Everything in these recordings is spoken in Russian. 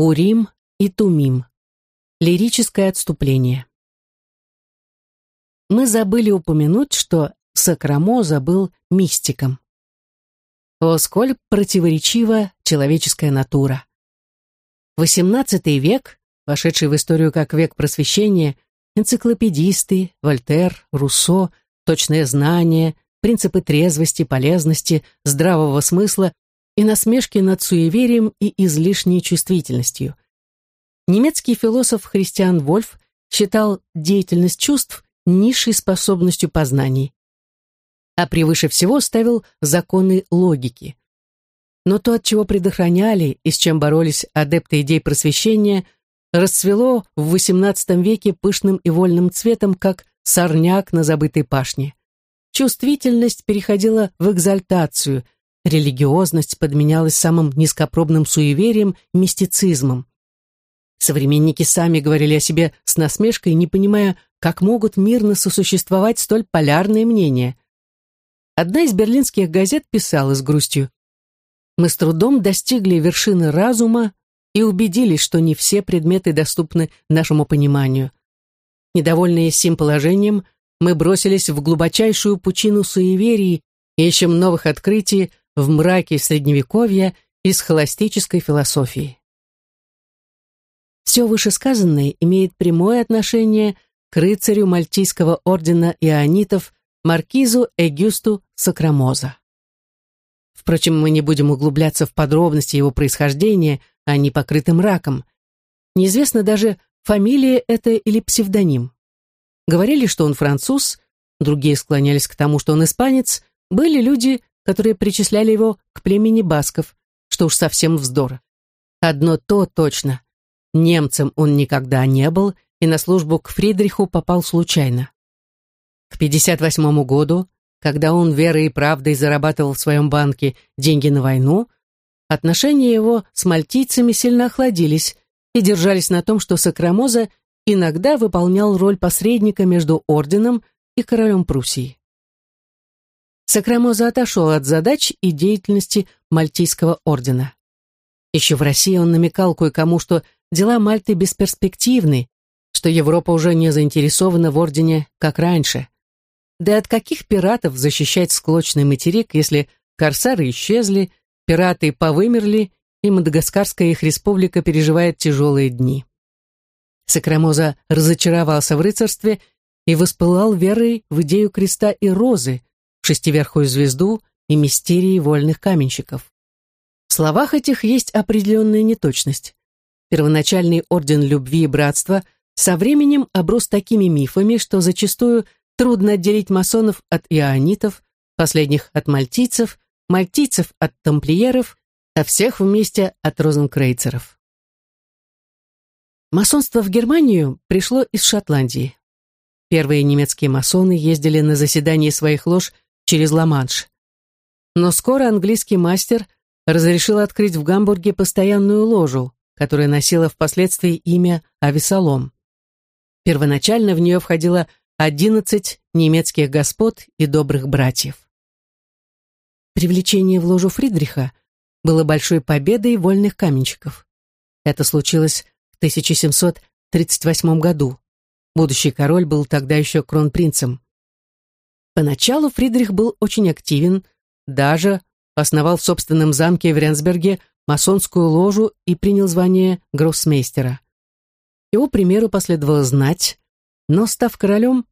Урим и Тумим. Лирическое отступление. Мы забыли упомянуть, что Сакрамоза был мистиком. О, сколь противоречива человеческая натура! XVIII век, вошедший в историю как век просвещения, энциклопедисты, Вольтер, Руссо, точное знание, принципы трезвости, полезности, здравого смысла и насмешки над суеверием и излишней чувствительностью. Немецкий философ Христиан Вольф считал деятельность чувств низшей способностью познаний, а превыше всего ставил законы логики. Но то, от чего предохраняли и с чем боролись адепты идей просвещения, расцвело в XVIII веке пышным и вольным цветом, как сорняк на забытой пашне. Чувствительность переходила в экзальтацию, религиозность подменялась самым низкопробным суеверием, мистицизмом. Современники сами говорили о себе с насмешкой, не понимая, как могут мирно сосуществовать столь полярные мнения. Одна из берлинских газет писала с грустью, «Мы с трудом достигли вершины разума и убедились, что не все предметы доступны нашему пониманию. Недовольные сим положением, мы бросились в глубочайшую пучину суеверий ищем новых открытий в мраке Средневековья и схоластической философии. Все вышесказанное имеет прямое отношение к рыцарю Мальтийского ордена ионитов маркизу Эгюсту Сакрамоза. Впрочем, мы не будем углубляться в подробности его происхождения, а не покрытым раком. Неизвестно даже, фамилия это или псевдоним. Говорили, что он француз, другие склонялись к тому, что он испанец, были люди, которые причисляли его к племени басков, что уж совсем вздор. Одно то точно. Немцем он никогда не был и на службу к Фридриху попал случайно. К 58 году, когда он верой и правдой зарабатывал в своем банке деньги на войну, отношения его с мальтийцами сильно охладились и держались на том, что Сакрамоза иногда выполнял роль посредника между орденом и королем Пруссии. Сакрамоза отошел от задач и деятельности Мальтийского ордена. Еще в России он намекал кое-кому, что дела Мальты бесперспективны, что Европа уже не заинтересована в ордене, как раньше. Да от каких пиратов защищать склочный материк, если корсары исчезли, пираты повымерли, и Мадагаскарская их республика переживает тяжелые дни. Сакрамоза разочаровался в рыцарстве и воспылал верой в идею креста и розы, шестиверхую звезду и мистерии вольных каменщиков. В словах этих есть определенная неточность. Первоначальный орден любви и братства со временем оброс такими мифами, что зачастую трудно отделить масонов от ионитов, последних от мальтийцев, мальтийцев от тамплиеров, а всех вместе от розенкрейцеров. Масонство в Германию пришло из Шотландии. Первые немецкие масоны ездили на заседания своих лож через Ла-Манш. Но скоро английский мастер разрешил открыть в Гамбурге постоянную ложу, которая носила впоследствии имя Авесолом. Первоначально в нее входило 11 немецких господ и добрых братьев. Привлечение в ложу Фридриха было большой победой вольных каменщиков. Это случилось 1738 году. Будущий король был тогда еще кронпринцем. Поначалу Фридрих был очень активен, даже основал в собственном замке в Ренсберге масонскую ложу и принял звание гроссмейстера. Его примеру последовало знать, но, став королем,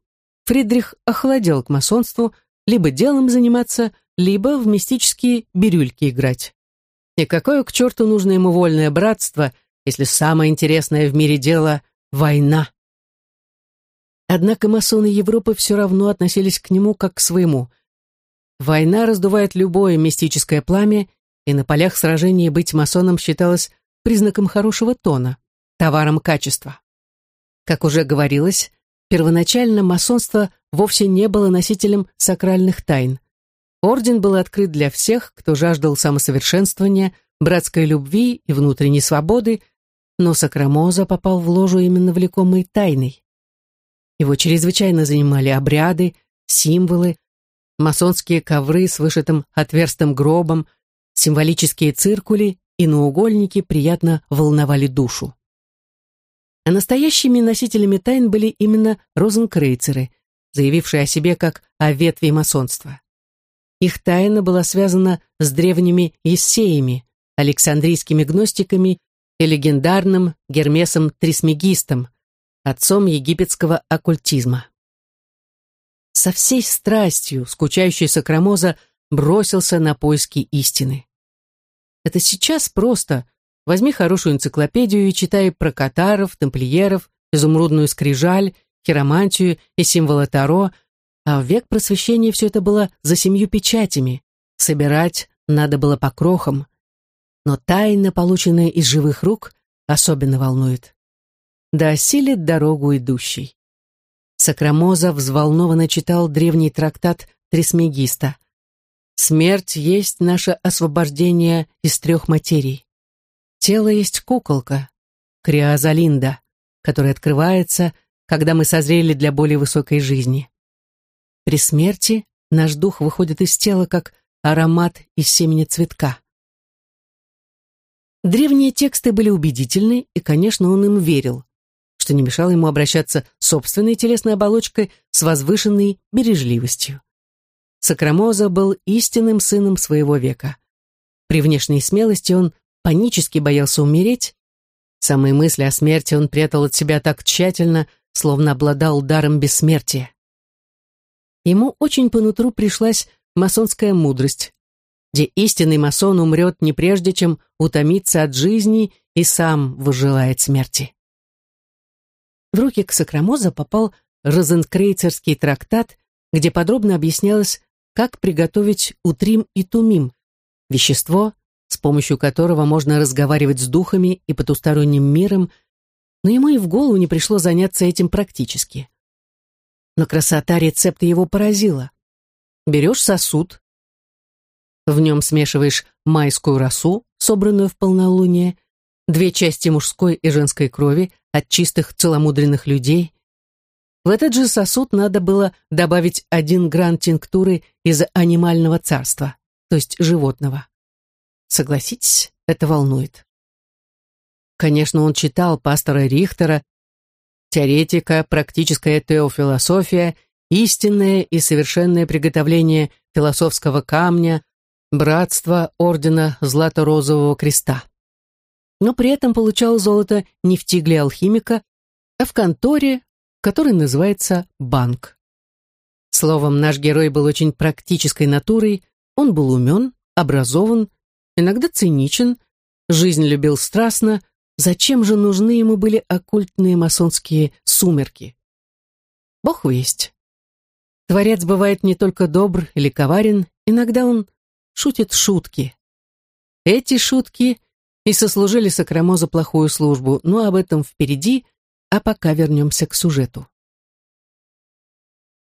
Фридрих охладел к масонству, либо делом заниматься, либо в мистические бирюльки играть. И какое к черту нужно ему вольное братство – если самое интересное в мире дело — война. Однако масоны Европы все равно относились к нему как к своему. Война раздувает любое мистическое пламя, и на полях сражений быть масоном считалось признаком хорошего тона, товаром качества. Как уже говорилось, первоначально масонство вовсе не было носителем сакральных тайн. Орден был открыт для всех, кто жаждал самосовершенствования, братской любви и внутренней свободы, но Сакрамоза попал в ложу именно влекомой тайной. Его чрезвычайно занимали обряды, символы, масонские ковры с вышитым отверстым гробом, символические циркули и наугольники приятно волновали душу. А настоящими носителями тайн были именно розенкрейцеры, заявившие о себе как о ветви масонства. Их тайна была связана с древними ессеями, александрийскими гностиками и легендарным Гермесом Трисмегистом, отцом египетского оккультизма. Со всей страстью скучающий Сакрамоза бросился на поиски истины. Это сейчас просто. Возьми хорошую энциклопедию и читай про катаров, тамплиеров, изумрудную скрижаль, хиромантию и символы Таро, а в век просвещения все это было за семью печатями. Собирать надо было по крохам. Но тайна, полученная из живых рук, особенно волнует да осилит дорогу идущий. Сакрамоза взволнованно читал древний трактат Трисмегиста. «Смерть есть наше освобождение из трех материй. Тело есть куколка, криозалинда, которая открывается, когда мы созрели для более высокой жизни. При смерти наш дух выходит из тела, как аромат из семени цветка. Древние тексты были убедительны, и, конечно, он им верил что не мешало ему обращаться собственной телесной оболочкой с возвышенной бережливостью. Сакрамоза был истинным сыном своего века. При внешней смелости он панически боялся умереть. Самые мысли о смерти он прятал от себя так тщательно, словно обладал даром бессмертия. Ему очень по нутру пришлась масонская мудрость, где истинный масон умрет не прежде, чем утомится от жизни и сам выжелает смерти. В руки к Сакрамоза попал розенкрейцерский трактат, где подробно объяснялось, как приготовить утрим и тумим, вещество, с помощью которого можно разговаривать с духами и потусторонним миром, но ему и в голову не пришло заняться этим практически. Но красота рецепта его поразила. Берешь сосуд, в нем смешиваешь майскую росу, собранную в полнолуние, две части мужской и женской крови от чистых целомудренных людей. В этот же сосуд надо было добавить один гран тинктуры из анимального царства, то есть животного. Согласитесь, это волнует. Конечно, он читал пастора Рихтера, теоретика, практическая теофилософия, истинное и совершенное приготовление философского камня, братство ордена Злато-Розового Креста но при этом получал золото не в тигле алхимика, а в конторе, которая называется банк. Словом, наш герой был очень практической натурой, он был умен, образован, иногда циничен, жизнь любил страстно, зачем же нужны ему были оккультные масонские сумерки? Бог весть. Творец бывает не только добр или коварен, иногда он шутит шутки. Эти шутки и сослужили Сакрамозу плохую службу, но об этом впереди, а пока вернемся к сюжету.